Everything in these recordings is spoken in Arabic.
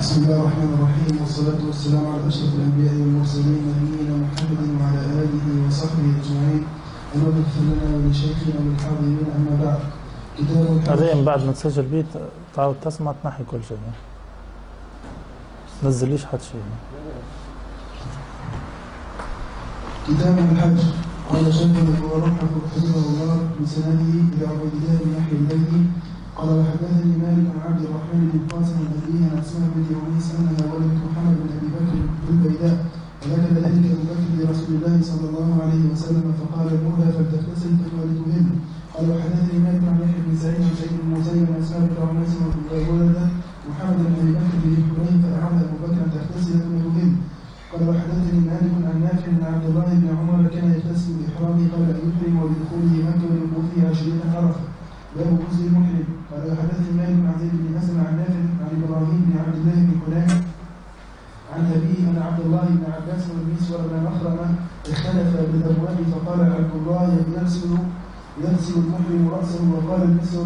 بسم الله الرحمن الرحيم والصلاة والسلام على أشرف الأنبياء والمرسلين نبينا محمد وعلى آله وصحبه أجمعين. اللهم اغفر لنا ولشيخنا وللحاضرين أما بعد. كتاب بعدين بعد ما تسجل بيت تعود تسمع تنحي كل شيء. تنزليش حد شيء. كتاب الحج. قال شيخنا هو رحمه حفظه الله بسنده إلى عبد الله بن يحيى الليثي قال وحدثني مالك عن عبد الرحمن بن قاسم أبيه عن أسماء بنت عميس أنها ولدت محمد بن أبي بكر بالبيداء فذكر ذلك أبو بكر لرسول الله صلى الله عليه وسلم فقال المولى فلتغتسل ثم لتهل قال وحدثني مالك عن يحيى بن سعيد عن سعيد بن مسيب عن أسماء بنت عميس ولد محمد بن أبي بكر به حنين فأعاد أبو بكر أن تغتسل ثم تهل قال وحدثني مالك عن نافع عن عبد الله بن عمر كان يغتسل بإحرامه قبل أن يحرم ولدخوله مكة ولوقوفه عشرين عرفة باب غسل المحرم قال وحدثني مالك عن زيد بن اسلم عن نافع عن إبراهيم بن عبد الله بن حنين عن ابيه ان عبد الله بن عباس والمسور بن مخرمه اختلف بالابواب فقال عبد الله يغسل يغسل المحرم راسه وقال المسور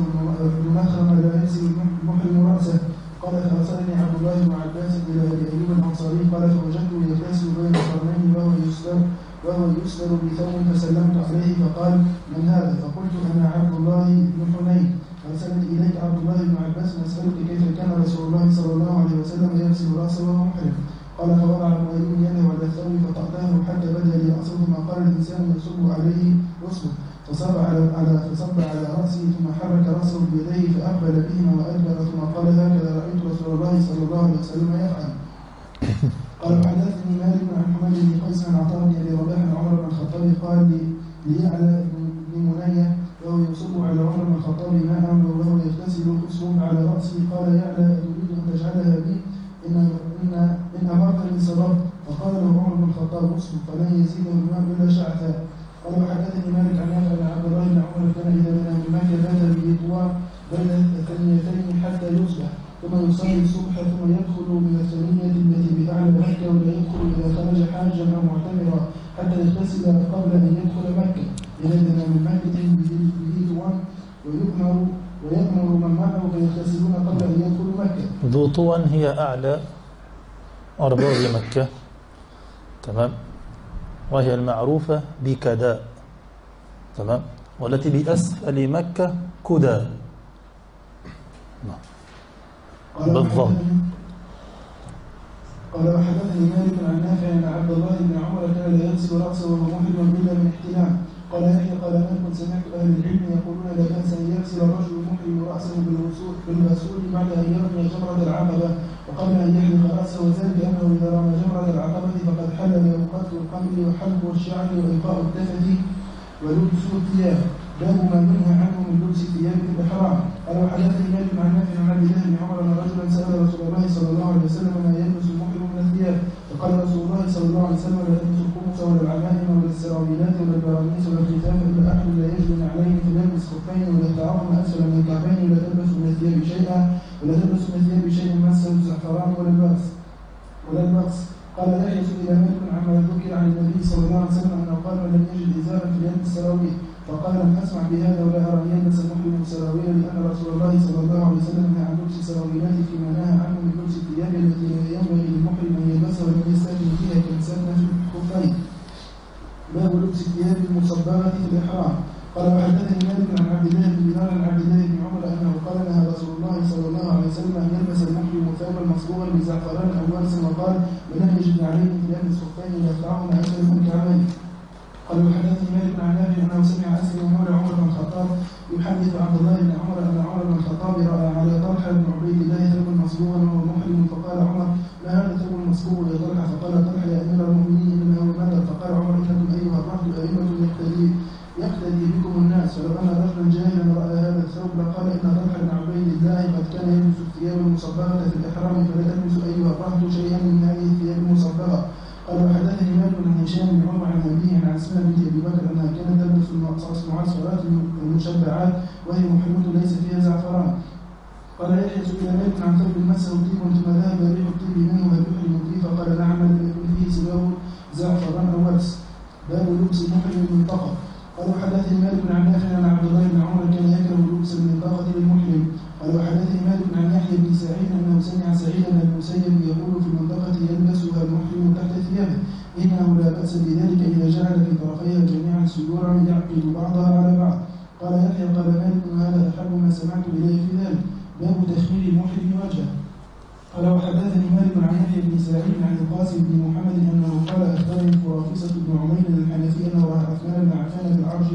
بن مخرمه لا يغسل المحرم راسه قال فارسلني عبد الله بن عباس إلى ابي ايوب الانصاري قال فوجدته يغتسل بين القرنين وهو يسلم وهو يسلم بثوب فسلمت عليه فقال من هذا فقلت أنا عبد الله بن حنين ارسلني اليك عبد الله بن عباس اسالك كيف كان رسول الله صلى الله عليه وسلم يغسل رأسه وهو محرم؟ قال فوضع ايوب يده على الثوب فقطعه حتى بدأ لي ثم قال الإنسان يصب عليه يصب فصب على على فصب على رأسه ثم حرك رأسه بيديه فأقبل بهما وأدبر ثم قال هكذا رأيت رسول الله صلى الله عليه وسلم يفعل. قال وحدثني مالك عن حماد بن قيس عن عطاء بن أبي رباح عن عمر بن الخطاب قال لي ليعلى بن منية وهو يصب على عمر بن الخطاب ماء وهو راسه قال يعلى تريد ان تجعلها بي إن إن إن امرتني صرفت فقال له عمر بن الخطاب اصبر فلن يزيده الماء الا شعثا قال وحدثني مالك عن نافع عبد الله بن عمر كان إذا بنى من مكه بات بيطوى بين الثنيتين حتى يصبح ثم يصلي الصبح ثم يدخل من الثانية التي بأعلى مكة ولا يدخل إذا خرج حاجا أو معتمرا حتى يغتسل قبل أن يدخل مكة إذا بنى من مكة بذيتوان ويؤمر ويأمر من معه فيغتسلون قبل أن يدخلوا مكة ذو طوى هي أعلى أرباب مكة. تمام؟ وهي المعروفة بكداء تمام؟ والتي بأسفل مكة كدى نعم. بالضبط. قال وحدثني مالك عن نافع عن عبد الله بن عمر كان يغسل رأسه وهو محرم الا من احتلام. قال يحيى قال مالك سمعت أهل العلم يقولون لا بأس أن يغسل الرجل بالوصول بالغسول بعد أن يرمي جمرة العقبة. وقبل أن يحلق راسه وذلك انه إذا رمى جمرة العقبة فقد حل له قتل القمر وحلق الشعر وإلقاء الدفن ولبس الثياب. باب ما ينهى عنه من لبس ثياب الاحرام قال وحدثني مالك عن نافع عن عبد الله بن عمر إن رجلا سأل رسول الله صلى الله عليه وسلم ما يلبس المحرم من الثياب. فقال رسول الله صلى الله عليه وسلم لا تلبس القمص ولا العمائم ولا السراويلات ولا البرانيس ولا الختان الا احد لا يجد عليه فليلبس خفين ولا يتعظم اسفل من الكعبين ولا تلبس من الثياب شيئا ولا تلبس من الثياب شيئا مسه الزعفران ولا البأس ولا البأس قال يحيى سئل مالك عما ذكر عن النبي صلى الله عليه وسلم انه قال من لم يجد ازارا فليلبس سراويل فقال لم أسمع بهذا ولا أرى ان يلبس المحرم سراويلا لأن رسول الله صلى الله عليه وسلم نهى عن لبس سراويلات فيما نهى عنه من لبس الثياب التي لا ينبغي للمحرم أن يلبسها ولم يستكن فيها كانسان في الخفين باب لبس الثياب المصبغه في الإحرام. قال وحدثني مالك عن عبد الله بن دينار عن عبد الله بن عمر أنه قال نهى رسول الله صلى الله عليه وسلم أن يلبس المحرم ثوبا مصبوغا بزعفران أو ورس وقال ولم يجد عليه فليلبس خفين يدفعهما اسفل من الكعبين قال وحدثني مالك عن نافع انه سمع اسلم مولى عمر بن الخطاب يحدث عبد الله بن عمر ان عمر بن الخطاب راى على طلحه بن عبيد الله ثوبا مصبوغا وهو محرم فقال عمر ما هذا ثوب مصبوغ يا طلحه فقال طلحه يا امير المؤمنين انه ماذا فقال عمر انكم ايها الرهط ائمه يقتدي يقتدي بكم الناس. ولو ان رجلا جاهلا راى هذا الثوب. لقال إن طلحه بن عبيد الله قد كان يلبس الثياب المصبغة في الإحرام فلا تلبس أيها الرهط شيئا من هذه الثياب المصبغة. قال وحدثني مالك بن هشام بن عمر عن أبيه عن اسماء بنت أبي بكر أنها كانت تلبس المعصرات المشبعات وهي محرمه ليس فيها زعفران. قال يحيى سئل مالك عن ثوب مسه طيب ثم ذهب ريح الطيب منه؟ هل فيه فقال نعم لم يكن فيه سواه زعفران أو ورس باب لبس محرم المنطقة قال وحدثني مالك عن نافع عن عبد الله بن عمر كان يكره لبس المنطقة للمحرم. قال وحدثني مالك عن يحيى بن سعيد انه سمع سعيد بن المسيب يقول في المنطقة يلبسها المحرم تحت ثيابه. إنه لا بأس بذلك إذا جعل في طرفيها جميعا سيورا يعقد بعضها على بعض. قال يحيى قال مالك هذا؟ أحب ما سمعت إليه في ذلك. باب تخمير المحرم وجهه. قال وحدثني مالك عن يحيى بن سعيد عن القاسم بن محمد أنه قال أخبرني فرافصه بن عمير الحنفي أنه رأى عثمان بن عفان في العرش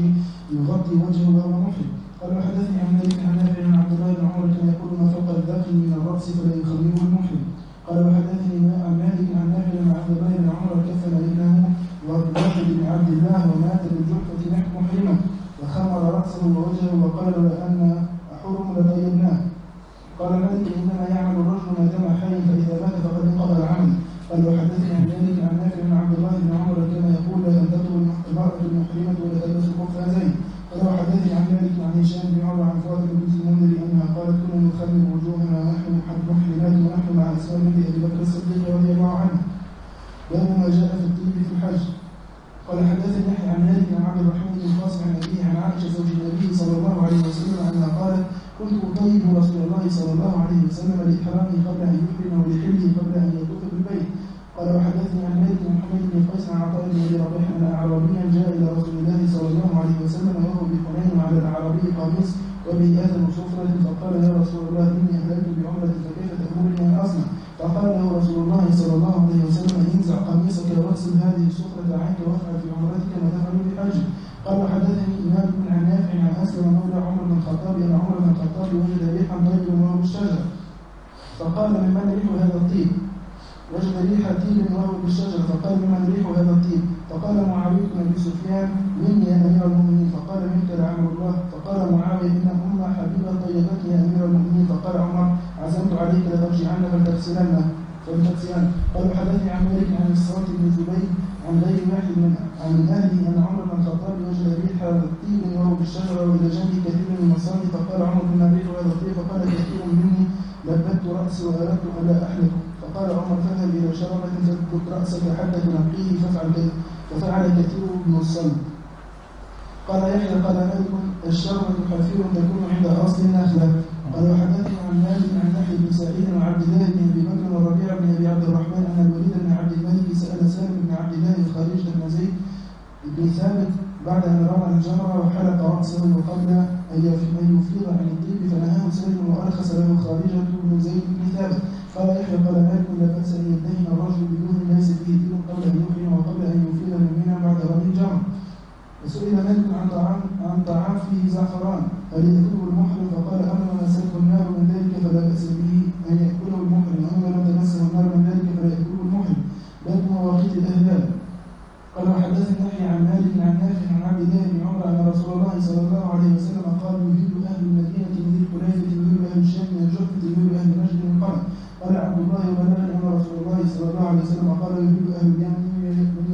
يغطي وجهه وهو محرم. قال وحدثني عن مالك عن نافع عن عبد الله بن عمر كان يقول ما فوق الذقن من الراس فلا يخمره المحرم. قال وحدثني عن مالك عن نافع عن عبد الله بن عمر كفن ابنه وابن بن عبد الله ومات بالجحفة نحن محرما وخمر راسه ووجهه وقال لأن احرم لطيبناه قال مالك انما يعمل الرجل ما دام حيا فاذا مات فقد انقضى العمل قال وحدثني عن مالك عن نافع عن عبد الله بن عمر كما يقول لا ان تدخل المراه المحرمه ولا تلبس القفازين قال وحدثني عن مالك عن هشام بن عمر عن فاطمه بنت المنذر انها قالت كنا نخمر وجوهنا ونحن محرمات ونحن مع اسماء بنت ابي بكر الصديق رضي الله عنه باب ما جاء في الطيب في الحج قال حدثني يحيى عن مالك عن عبد الرحمن بن القاسم عن ابيه عن عائشه زوج النبي صلى الله عليه وسلم انها قالت كنت أطيب رسول الله صلى الله عليه وسلم لإحرامه قبل أن يحرم ولحله قبل أن يطوف بالبيت قال وحدثني عن مالك بن محمد بن قيس عن عطاء بن ابي ربيح ان اعرابيا جاء إلى رسول الله صلى الله عليه وسلم وهو بحنين وعلى الاعرابي قميص وبه اثر صفرة فقال يا رسول الله اني اهلكت بعمرة فكيف تامرني ان اصنع؟ فقال له رسول الله صلى الله عليه وسلم انزع قميصك واغسل هذه وافعل في عمرتك ما تفعل بحجك قال وحدثني إمام بن عن نافع عن أسلم مولى عمر بن الخطاب أن عمر بن الخطاب وجد ريحا طيبا وهو بالشجر فقال ممن ريح هذا الطيب؟ وجد ريح طيب وهو بالشجر فقال ممن ريح هذا الطيب؟ فقال معاوية بن أبي سفيان مني يا أمير المؤمنين. فقال منك لعمر الله. فقال معاوية إن أم حبيبة طيبتك يا أمير المؤمنين. فقال عمر عزمت عليك لترجعن فلتغسلن فلتغسلن قال حدثني عن مالك عن الصوت بن زبيد عن غير واحد من عن اهله ان عمر بن الخطاب وجد ريح طيب وهو بالشجره والى جنبه كثير من المصائب فقال عمر بما ريح هذا الطيب فقال كثير مني لبت راسي واردت الا احلق فقال عمر فاذهب إلى شربة راسك حتى تنقيه فافعل ففعل كثير من الصلب. قال يحيى قال مالك الشربة حفير تكون عند أصل النخلة. قال وحدثني عن مالك عن نحي بن سعيد وعبد الله بن أبي بكر والربيع بن أبي عبد الرحمن أن الوليد بن عبد الملك سأل سالم بن عبد الله خارجة بن زيد بن ثابت بعد أن رمى الجمره وحلق رأسه وقبل أن يفيض عن الطيب فنهاه سالم وارخص له خارجة بن زيد بن ثابت. قال يحيى قال مالك لا بأس أن يدهن الرجل بدون ليس فيه دين قبل ان يحرم وقبل ان يفيض من منى بعد رمي الجمره وسئل مالك عن طعام عن طعام فيه زعفران هل يأكله المحرم؟ فقال أما ما مسته النار من ذلك فلا بأس به أن يأكله المحرم. وأما لم تمسه النار من ذلك فلا يأكله المحرم. باب مواقيت الأهلال. قال وحدثني يحيى عن مالك عن نافع عن عبد الله بن عمر أن رسول الله صلى الله عليه وسلم قال يهل أهل المدينة من ذي الحليفة يهل أهل الشام من الجحفة يهل أهل نجد من قال قال عبد الله وبلغني أن رسول الله صلى الله عليه وسلم قال يهل أهل اليمن من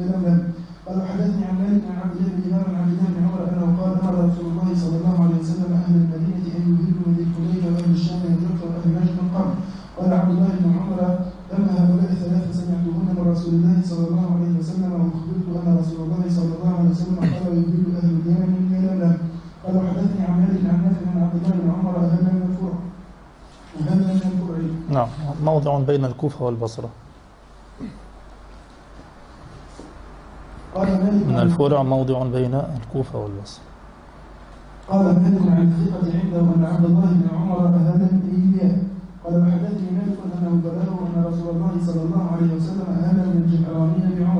يلملم قال وحدثني عن مالك عن عبد الله بن إمام عن عبد الله بن عمر أنه قال أمر رسول الله صلى الله عليه وسلم أهل المدينة أن يهلوا من ذي الحليفة وأهل الشام من الجحفة وأهل نجد من قبل قال عبد الله بن عمر أما هؤلاء ثلاثة سمعتهن من رسول الله صلى الله عليه وسلم وأخبرت أن رسول الله صلى الله عليه وسلم قال يهل أهل اليمن من يلملم قال وحدثني عن مالك عن نافع عن عبد الله بن عمر أهل من الفرع أهل من الفرع نعم موضع بين الكوفة والبصرة. قال مالك من عن- الفرع موضع بين الكوفة والبصرة. قال مالك عن الثقة عنده أن عبد الله بن عمر أهل إياه قال وحدثني مالك أنه بلغه أن رسول الله صلى الله عليه وسلم أهل من الجحرانين بعمرة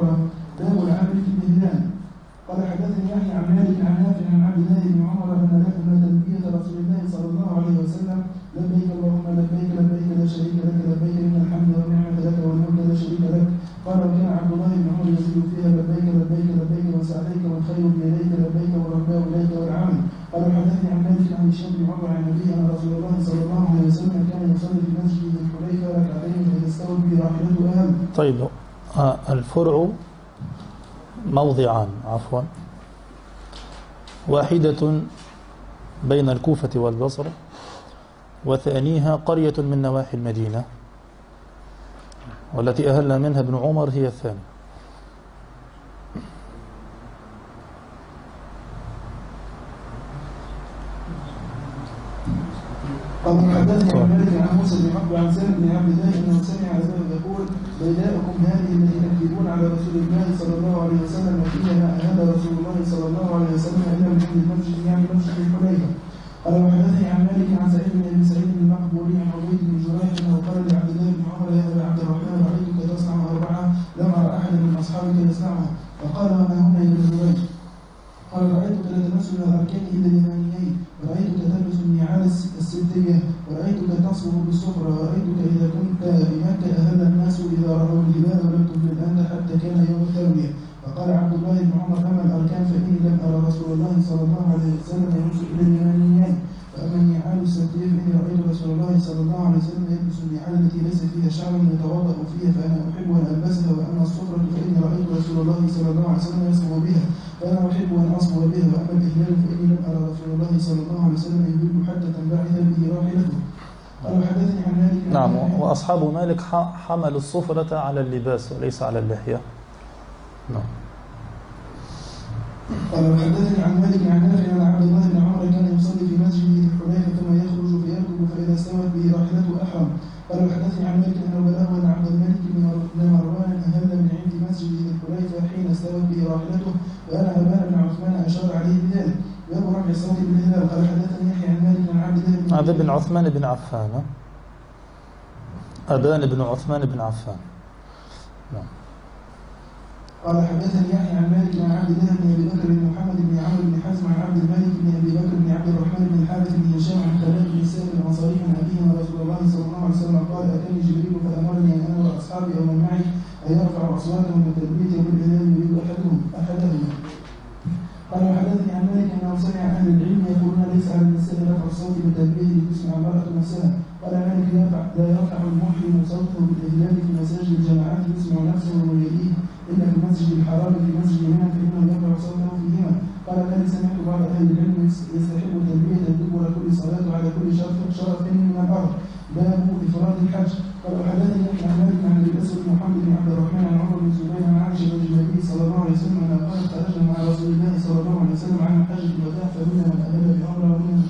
اهم طيب آه، الفرع موضعان عفوا. واحدة بين الكوفة والبصرة وثانيها قرية من نواحي المدينة والتي أهل منها ابن عمر هي الثانية. قال حدثني عن مالك عن موسى بن عقبة عن سالم بن عبد الله إنه سمع بيداؤكم هذه التي تكذبون على رسول الله صلى الله عليه وسلم ما أهل رسول الله صلى الله عليه وسلم إلى من المسجد يعني مسجد الحليفة. قال وحدثني عن مالك عن سعيد بن ابي سعيد المقبوري عن عبيد بن جريج أنه قال لعبد الله بن عمر يا أبا عبد الرحمن رأيتك تصنع أربعة لم أرى أحدا من أصحابك يصنعها. فقال وما هن يا ابن جريج قال رأيتك لا تمس إلى الأركان إلا اليمانيين ورأيتك تلبس النعال الس- السدية ورأيتك تصبغ بالصفرة ورأيتك نعم وأصحاب مالك حملوا الصفرة على اللباس وليس على اللحية. نعم. قال وحدثني عن مالك عن نافع أن عبد الله بن عمر كان يصلي في مسجده ذي الحليفة ثم يخرج فيركب فإذا استوت به راحلته أحرم. قال وحدثني عن مالك أنه بلغه أن عبد الملك بن مر- بن مروان أهل من عند مسجد ذي الحليفة حين استوت به راحلته وأن أبان بن عثمان أشار عليه بذلك. باب رفع الصوت بالهلال قال حدثني يحيى عن مالك عن عبد الله بن هذا بن عثمان بن عفان؟ أبان بن عثمان بن عفان. نعم. قال حدثني يحيى عن مالك عن عبد الله بن أبي بكر بن محمد بن عمرو بن حزم عن عبد الملك بن أبي بكر بن عبد الرحمن بن الحارث بن هشام عن خالد بن سالم الأنصاري عن أبيه ان رسول الله صلى الله عليه وسلم قال أتاني جبريل فأمرني أن أمر أصحابي أو من معي أن يرفعوا أصواتهم بالتلبيه وبالاذان يريد احدهم احدهما قال وحدثني عن مالك أنه سمع أهل العلم يقولون ليس على النساء رفع الصوت بالتلبيه لتسمع المراه نفسها. لا يرفع المحرم صوته بالاذلال في مساجد الجماعات يسمع نفسه ويليه الا في المسجد الحرام في مسجد منى فانه يرفع صوته فيهما قال مالك سمعت بعض أهل العلم يستحب تلبية الدبر كل صلاة على كل شرف شرف من الأرض باب افراد الحج قال وحدثني يحيى عن مالك عن ابي الاسود محمد بن عبد الرحمن عن عمر بن الزبير عن عائشه زوج النبي صلى الله عليه وسلم انه قال خرجنا مع رسول الله صلى الله عليه وسلم عن حجه الوداع فمنا من أهل بعمره ومنهم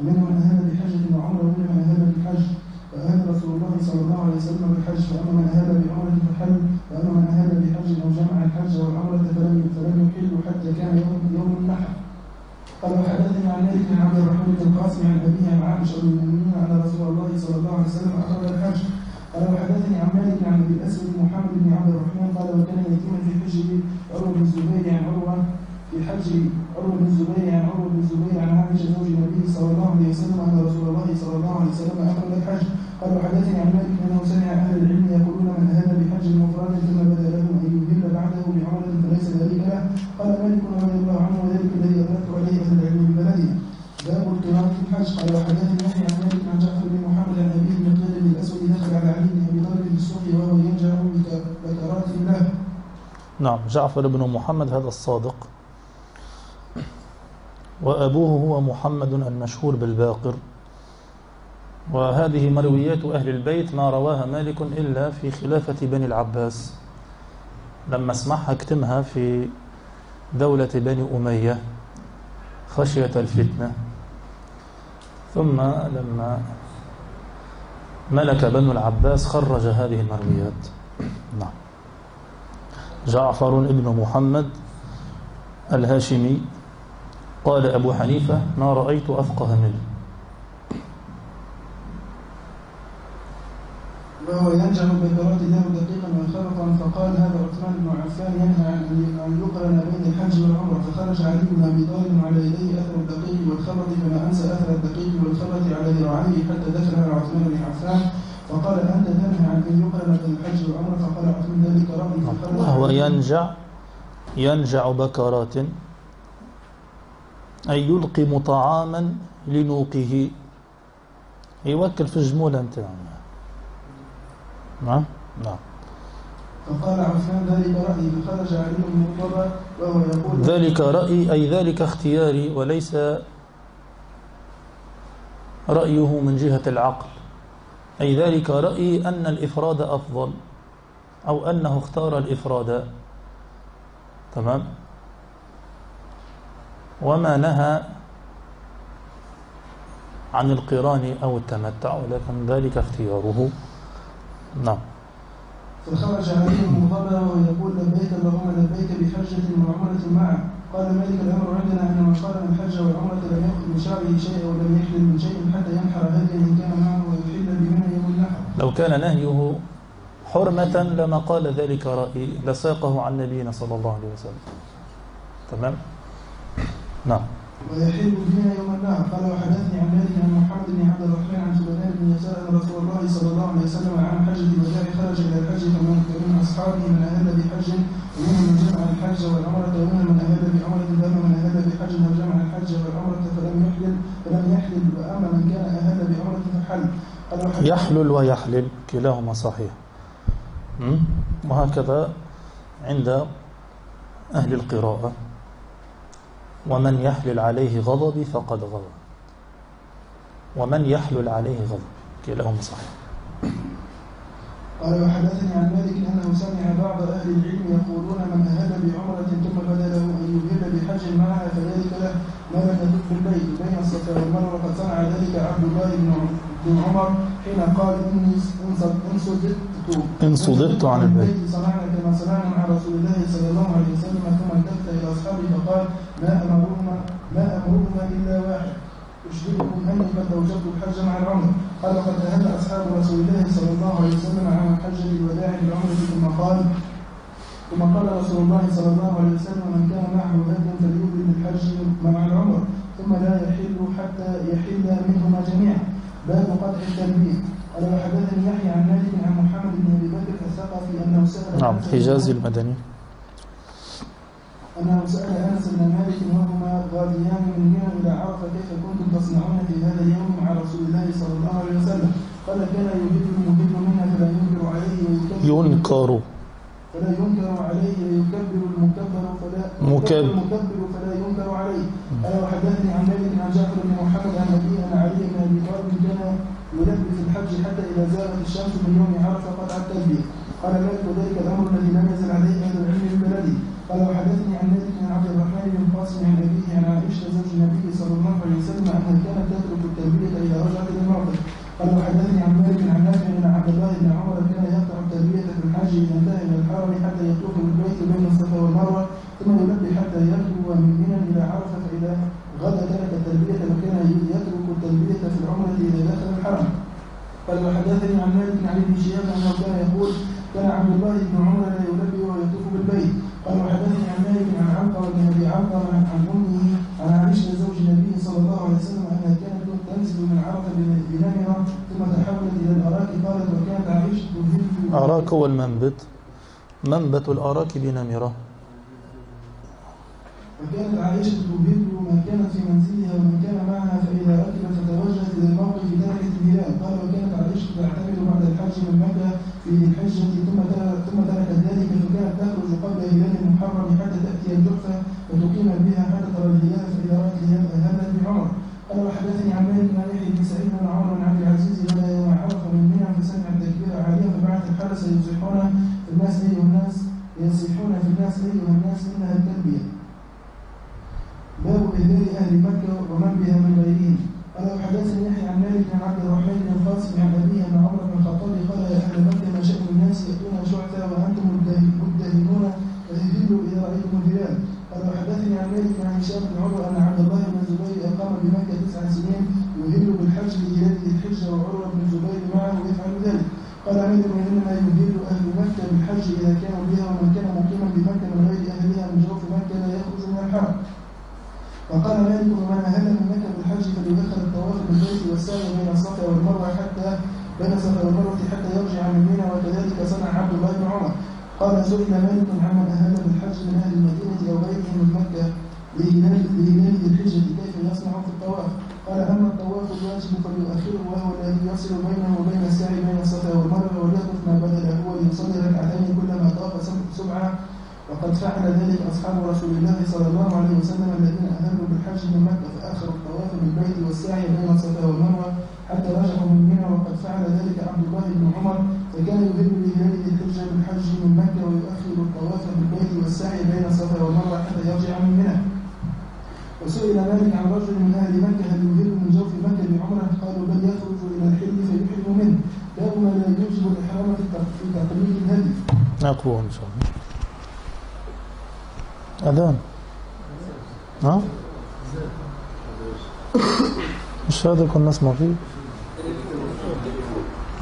ومنهم من أهل بحجه وعمره ومنهم من أهل بالحج فأهل رسول الله وسلم بالحج فأما من أهل بعمرة فحل وأما من أهل بحج أو جمع الحج والعمرة فلم فلم يحلوا حتى كان يوم يوم النحر. قال وحدثني عن مالك بن عبد الرحمن بن القاسم عن أبيه عن عائشة أم المؤمنين أن رسول الله صلى الله عليه وسلم أمر الحج. قال وحدثني عن مالك عن أبي الأسود محمد بن عبد الرحمن قال وكان يتيما في حجه عروة بن الزبير عن عروة في حج عروة بن الزبير عن عروة بن الزبير عن عائشة زوج النبي صلى الله عليه وسلم أن رسول الله صلى الله عليه وسلم أمر الحج. قال وحدثني عن مالك أهل العلم يقولون من أهل بحج مفرد ثم بدا له أن يهل بعده بعمرة فليس ذلك له. قال مالك رضي الله عنه وذلك الذي أدركت عليه أهل العلم من بلدنا باب القراءة في الحج. قال وحدثني يحيى عن مالك عن جعفر بن محمد عن بن قيد بن الأسود دخل على علي بن أبي طالب بالسوق وهو ينجع بك- بكرات له. نعم جعفر بن محمد هذا الصادق. وأبوه هو محمد المشهور بالباقر. وهذه مرويات أهل البيت ما رواها مالك إلا في خلافة بني العباس. لما اسمعها اكتمها في دولة بني أمية خشية الفتنة. ثم لما ملك بنو العباس خرج هذه المرويات. نعم. جعفر ابن محمد الهاشمي قال أبو حنيفة ما رأيت أفقه منه. وهو ينجع بكرات له دقيقا وخرطا فقال هذا عثمان بن عفان ينهى أن- يقرن بين الحج والعمرة فخرج علي بن أبي طالب على يديه أثر الدقيق والخرط فما أنسى أثر الدقيق والخرط على ذراعيه حتى دخل على عثمان بن عفان فقال أنت تنهى عن أن يقرن بين الحج والعمرة فقال عثمان ذلك فخرج وهو. ينجع ينجع بكرات. أي يلقم طعاما لنوقه. يوكل في الجمولة نتاعو نعم. نعم. فقال عثمان ذلك رأيي فخرج علي بن مرتضى وهو يقول ذلك رأي أي ذلك اختياري وليس رأيه من جهة العقل. أي ذلك رأيي أن الإفراد أفضل أو أنه اختار الإفراد. تمام؟ وما نهى عن القران أو التمتع ولكن ذلك اختياره. نعم. فخرج عليه مغضبا ويقول لبيك اللهم لبيك بحجة وعمرة معه قال مالك الأمر عندنا أن من قال الحج والعمرة لم يأخذ من شعره شيئا ولم يحلل من شيء حتى ينحر هديا إن كان معه ويحل بمنى يوم النحر. لو كان نهيه حرمة لما قال ذلك رأي لساقه عن نبينا صلى الله عليه وسلم. تمام؟ نعم. ويحل بنا يوم النهر قال وحدثني عن مالك عن محمد بن عبد الرحمن عن سليمان بن يسار أن رسول الله صلى الله عليه وسلم عام حجه الوداع خرج إلى الحج فمن من أصحابه من أهل بحج ومنهم من جمع الحج والعمرة ومنهم من أهل بعمرة فمن من أهل بحج أو جمع الحج والعمرة فلم يحلل فلم يحلل وأما من كان أهل بعمرة فحل. يحلل ويحلل. كلاهما صحيح? وهكذا عند أهل القراءة. ومن يحلل عليه غضبي فقد غضب. ومن يحلل عليه غضب. كلاهما صحيح. قال وحدثني عن مالك أنه سمع بعض أهل العلم يقولون من أهل بعمرة ثم بدأ له أن يهل بحج معها فذلك له ما لم يدق بالبيت بين الصفا والمروة. وقد صنع ذلك عبد الله بن عمر حين قال إني ان صدقت إن صدقت عن البيت. صنعنا كما صنعنا مع رسول الله صلى الله عليه وسلم ثم التفت إلى أصحابه فقال ما امرهما ما امرهما إلا واحد. أشهدكم أني قد أوجبت الحج مع العمر قال وقد أهل أصحاب رسول الله صلى الله عليه وسلم عن حج الوداع بالعمرة ثم قال ثم قال رسول الله صلى الله عليه وسلم من كان معه هدي فليؤذن بالحج مع العمر ثم لا يحل حتى يحل منهما جميعا. باب قطع التنبيه. قال وحدثني يحيى عن مالك عن محمد بن أبي بكر الثقفي أنه سأل نعم حجازي المدني. أنه سأل أنس بن مالك وهما غاديان من منى إلى عرفة كيف كنتم تصنعون في هذا اليوم مع رسول الله صلى الله عليه وسلم؟ قال كان يهل المهل منا فلا ينكر عليه ويكبر. ينكر. فلا ينكر عليه ويكبر المكبر فلا مكبر. المكبر فلا ينكر عليه. قال وحدثني عن مالك عن جعفر بن محمد عن أبيه أن علي بن أبي طالب كان يلبي في الحج حتى إذا زالت الشمس من يوم عرفة قطع التلبية قال مالك وذلك الأمر الذي لم يزل عليه أهل العلم من بلده. قال وحدثني عن مالك عن عبد الرحمن بن القاسم عن أبيه عن عائشة زوج النبي صلى الله عليه وسلم أنها كانت تترك التلبية إذا رجعت إلى الموقف قال وحدثني عن مالك عن نافع أن عبد الله بن عمر كان يقطع التلبية في الحج إذا انتهى إلى الحرم حتى يطوف بالبيت بين الصفا والمروة ثم يلبي حتى يغدو من منى إلى عرفة فإذا غدأ ترك التلبية وكان يترك التلبية في العمرة إذا دخل الحرم. قال وحدثني عن مالك عن ابن شهاب انه كان يقول كان عبد الله بن عمر لا يلبي ويطوف بالبيت. قال وحدثني عن مالك عن علقمه بن أبي علقمه عن أمه عن عائشة زوج النبي صلى الله عليه وسلم أنها كانت تنزل من عرفة بنمره ثم تحولت إلى الأراك. قالت وكانت عائشة تهل أراك هو المنبت منبت الأراك بنمرة وكانت عائشة تهل من كانت في منزلها ومن كان معها فإذا ركبت فتوجهت إلى الموقف تركت الهلال. قال وكانت تعتمد بعد الحج من مكة في الحجة ثم ترك- ثم تركت ذلك فكانت تخرج قبل هلال المحرم حتى تأتي الجحفة فتقيم بها حتى ترى الهلال فإذا رأت الهلال أهلت بعمر قال وحدثني مالك عن يحيى بن سعيد بن عمر عن عبد العزيز يوم عرفة من منى فسمع التكبير عاليا فبعث الحرس يصيحون في الناس أيها الناس يصيحون في الناس أيها الناس إنها التلبية. باب إهداء أهل مكة ومن بها من غيرهم. قال وحدثني عن مالك عن عبد الرحمن بن القاسم عن أبيه أن عمر بن الخطاب قال يا أهل مكة ما شأن الناس يأتون شعثا وأنتم مدهن- مدهنون فاهدلوا إذا رأيتم الهلال. قال وحدثني عن مالك عن هشام بن عمر أن عبد الله بن الزبير أقام بمكة تسع سنين يهل بالحج لهلال ذي الحجة وعروة بن الزبير معه يفعل ذلك. قال مالك إنما يهل أهل مكة بالحج إذا كانوا بها ومن كان مقيما بمكة من غير أهلها من جوف مكة لا يخرج من الحرم وقال مالك ومن أهل من مكة بالحج بالبيت والسعي بين الصفا والمروة حتى بين الصفا والمروة حتى يرجع من منى وكذلك صنع عبد الله بن عمر. قال سئل مالك عمن أهل بالحج من أهل المدينة أو غيرهم من مكة ذي الحجة كيف يصنع في الطواف؟ قال أما الطواف الواجب فليؤخره وهو الذي يصل بينه وبين السعي بين الصفا والمروة وليقف ما بدل وقد فعل ذلك أصحاب رسول الله صلى الله عليه وسلم الذين أهلوا بالحج من مكة فآخروا الطواف بالبيت والسعي بين الصفا والمروة حتى رجعوا من منى وقد فعل ذلك عبد الله بن عمر فكان يهل بهذه الحجة بالحج من مكة ويؤخر الطواف بالبيت والسعي بين الصفا والمروة حتى يرجع من منى وسئل مالك عن رجل من أهل مكة هل يهل من جوف مكة بعمرة قالوا بل يخرج إلى الحل فيحرم منه باب ما لا يوجب الإحرام في تقليد الهدي. أقوى إن شاء الله. أذان. ها؟ مش هذا كنا نسمع فيه.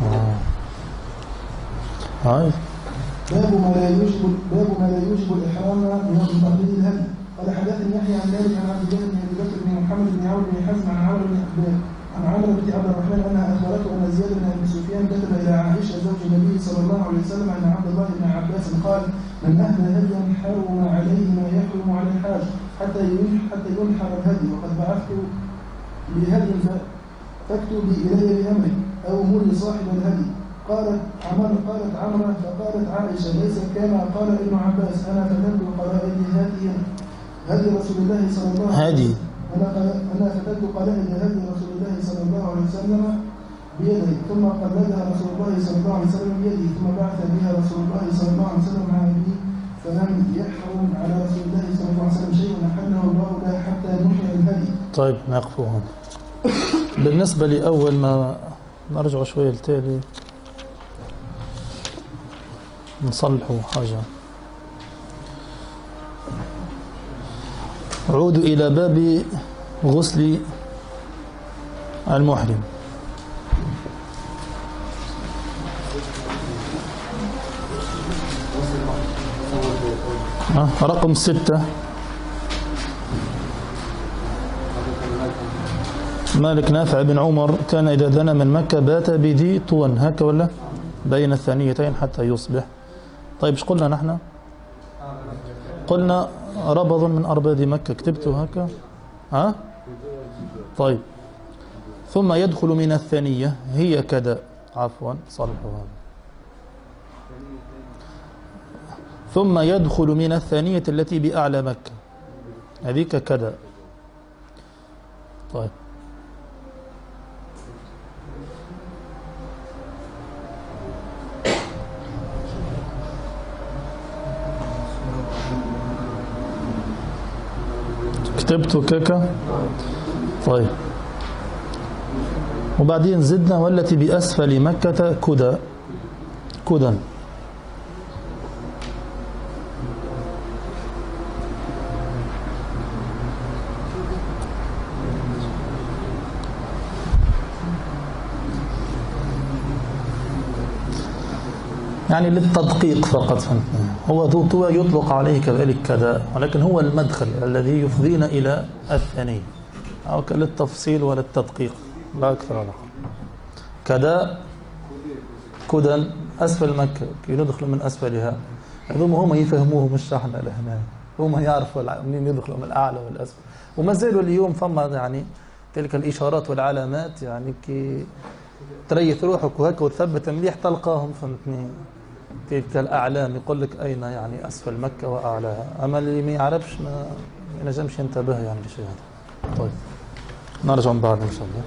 آه. هاي. باب ما لا يوجب باب ما لا يوجب الإحرام من تقليد الهدي قال حدثني يحيى عن مالك عن عبد الله بن ابي بكر بن محمد بن عون بن حزم عن عمرو بن عبد- عن عمرو بن عبد الرحمن انها اخبرته أن زياد بن أبي سفيان كتب إلى عائشة زوج النبي صلى الله عليه وسلم ان عبد الله بن عباس قال من اهدى هديا حرم عليه ما يحرم على الحاج حتى حتى ينحر الهدي وقد بعثت بهدي ف- فاكتبي إلي بامرك أو مري صاحب الهدي. قالت عمر قالت عمرة فقالت عائشة ليس كما قال ابن عباس أنا فتنت قلائد هذه هدي رسول الله صلى الله عليه هدي. وسلم. أنا أنا فتنت قلائد هدي رسول الله صلى الله عليه وسلم بيده ثم قلدها رسول الله صلى الله عليه وسلم بيده ثم بعث بها رسول الله صلى الله عليه وسلم مع أبيه فلم يحرم على رسول الله صلى الله عليه وسلم شيء أحله الله له حتى نحي الهدي. طيب نقف هون. بالنسبة لأول ما نرجع شوية لتالي نصلحوا حاجة. عودوا إلى باب غسل المحرم. ها، رقم ستة. مالك نافع بن عمر كان إذا دنا من مكة بات بذي طوى. هكا ولا؟ بين الثانيتين حتى يصبح. طيب إيش قلنا نحن؟ قلنا ربض من أرباد مكة. كتبته هكا؟ ها؟ طيب. ثم يدخل من الثانية. هي كذا. عفوا. صلحوا هذا. ثم يدخل من الثانية التي بأعلى مكة. هذيك كذا. طيب. كتبته كيكا طيب. وبعدين زدنا والتي بأسفل مكة كدى كدى يعني للتدقيق فقط. هو ذو طوى يطلق عليه كذلك كذا ولكن هو المدخل الذي يفضينا إلى الثانية أو للتفصيل وللتدقيق. لا أكثر ولا أقل. كذا كدن أسفل مكة. كي ندخل من أسفلها. هذوم هم يفهموه مش إحنا لهنا هم يعرفوا منين يدخلوا من الأعلى والأسفل وما زالوا اليوم فما يعني تلك الإشارات والعلامات يعني كي تريث روحك وهيك وتثبت مليح تلقاهم فهمتني تلك الأعلام يقول لك أين يعني أسفل مكة وأعلاها؟ أما اللي ما يعرفش ما ينجمش ينتبه يعني لشيء هذا. طيب. نرجع من بعد إن شاء الله.